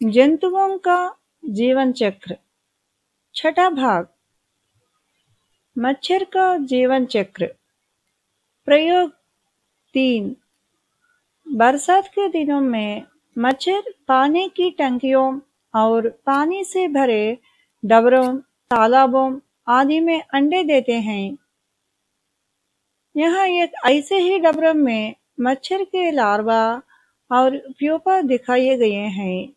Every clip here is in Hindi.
जंतुओं का जीवन चक्र। छठा भाग, मच्छर का जीवन चक्र। प्रयोग तीन, बरसात के दिनों में मच्छर पानी की टंकियों और पानी से भरे डबरों, तालाबों आदि में अंडे देते हैं। यहाँ एक ऐसे ही डबरों में मच्छर के लार्वा और प्यूपा दिखाए गए हैं।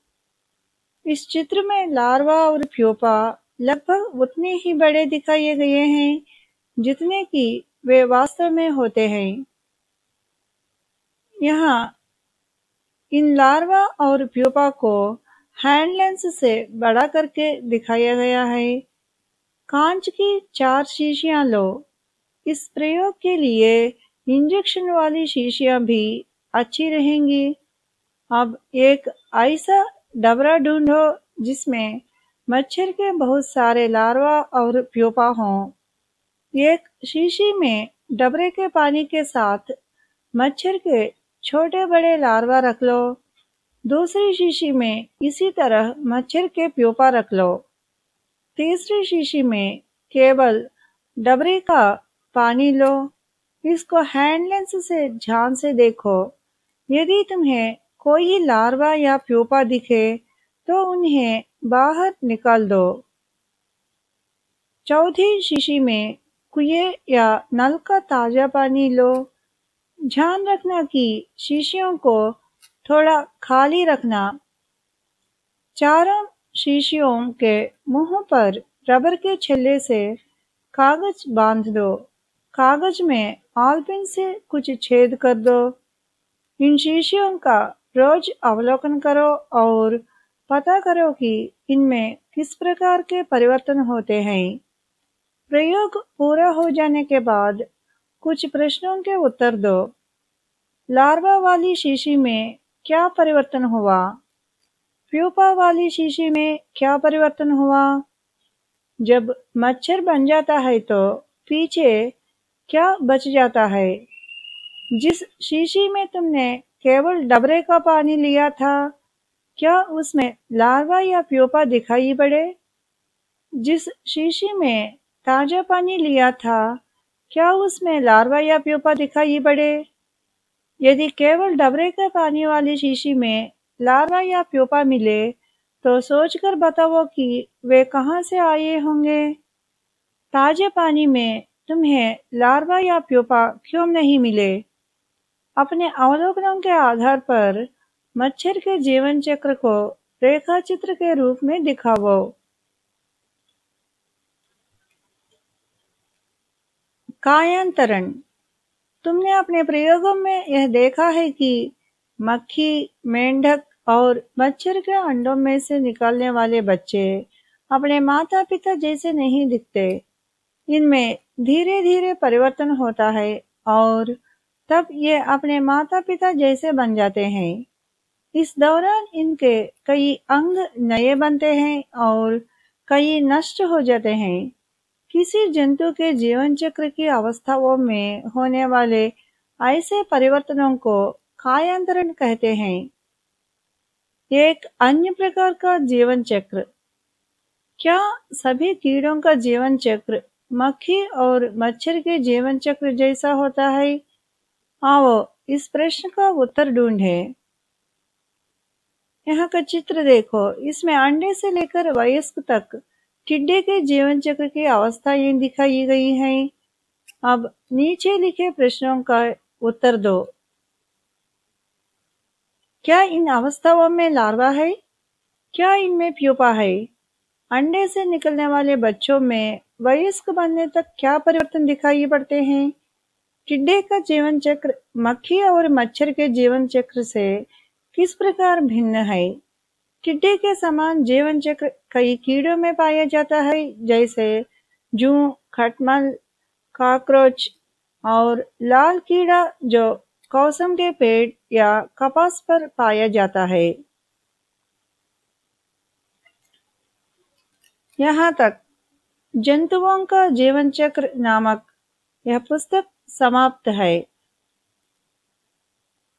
इस चित्र में लार्वा और प्यूपा लगभग उतने ही बड़े दिखाए गए हैं, जितने कि वे वास्तव में होते हैं। यहाँ, इन लार्वा और प्यूपा को हैंड लेंस से बड़ा करके दिखाया गया है। कांच की चार शीशियाँ लो। इस प्रयोग के लिए इंजेक्शन वाली शीशियाँ भी अच्छी रहेंगी। अब एक ऐसा डबरा ढूंढो, जिसमें मच्छर के बहुत सारे लार्वा और प्यूपा हों। एक शीशी में डबरे के पानी के साथ मच्छर के छोटे बड़े लार्वा रख लो। दूसरी शीशी में इसी तरह मच्छर के प्यूपा रख लो। तीसरी शीशी में केवल डबरे का पानी लो। इसको हैंड लेंस से ध्यान से देखो। यदि तुम्हें कोई लार्वा या प्यूपा दिखे तो उन्हें बाहर निकाल दो। चौथी शीशी में कुएँ या नल का ताज़ा पानी लो। ध्यान रखना कि शीशियों को थोड़ा खाली रखना। चारों शीशियों के मुँह पर रबर के छल्ले से कागज़ बाँध दो। कागज़ में आलपिन से कुछ छेद कर दो। इन शीशियों का रोज अवलोकन करो और पता करो कि इनमें किस प्रकार के परिवर्तन होते हैं। प्रयोग पूरा हो जाने के बाद कुछ प्रश्नों के उत्तर दो। लार्वा वाली शीशी में क्या परिवर्तन हुआ? प्यूपा वाली शीशी में क्या परिवर्तन हुआ? जब मच्छर बन जाता है तो पीछे क्या बच जाता है? जिस शीशी में तुमने केवल डबरे का पानी लिया था, क्या उसमें लार्वा या प्योपा दिखाई पड़े? जिस शीशी में ताज़ा पानी लिया था, क्या उसमें लार्वा या प्योपा दिखाई पड़े? यदि केवल डबरे के पानी वाली शीशी में लार्वा या प्योपा मिले तो सोचकर बताओ कि वे कहाँ से आए होंगे? ताजे पानी में तुम्हें लार्वा या प्योपा क्यों नहीं मिले? अपने अवलोकनों के आधार पर मच्छर के जीवन चक्र को रेखा चित्र के रूप में दिखाओ कायांतरण। तुमने अपने प्रयोगों में यह देखा है कि मक्खी, मेंढक और मच्छर के अंडों में से निकलने वाले बच्चे अपने माता पिता जैसे नहीं दिखते। इनमें धीरे धीरे परिवर्तन होता है और तब ये अपने माता पिता जैसे बन जाते हैं। इस दौरान इनके कई अंग नए बनते हैं और कई नष्ट हो जाते हैं। किसी जंतु के जीवन चक्र की अवस्थाओं में होने वाले ऐसे परिवर्तनों को कायांतरण कहते हैं। एक अन्य प्रकार का जीवन चक्र। क्या सभी कीड़ों का जीवन चक्र मक्खी और मच्छर के जीवन चक्र जैसा होता है? आओ इस प्रश्न का उत्तर ढूंढे। यहाँ का चित्र देखो। इसमें अंडे से लेकर वयस्क तक टिड्डे के जीवन चक्र की अवस्थाएँ दिखाई गई हैं। अब नीचे लिखे प्रश्नों का उत्तर दो। क्या इन अवस्थाओं में लार्वा है? क्या इनमें प्यूपा है? अंडे से निकलने वाले बच्चों में वयस्क बनने तक क्या परिवर्तन दिखाई पड़ते हैं? टिड्डे का जीवन चक्र, मक्खी और मच्छर के जीवन चक्र से किस प्रकार भिन्न है? टिड्डे के समान जीवन चक्र कई कीड़ों में पाया जाता है, जैसे जू, खटमल, कॉकरोच और लाल कीड़ा जो कौसम के पेड़ या कपास पर पाया जाता है। यहाँ तक जंतुओं का जीवन चक्र नामक यह पुस्तक समाप्त है।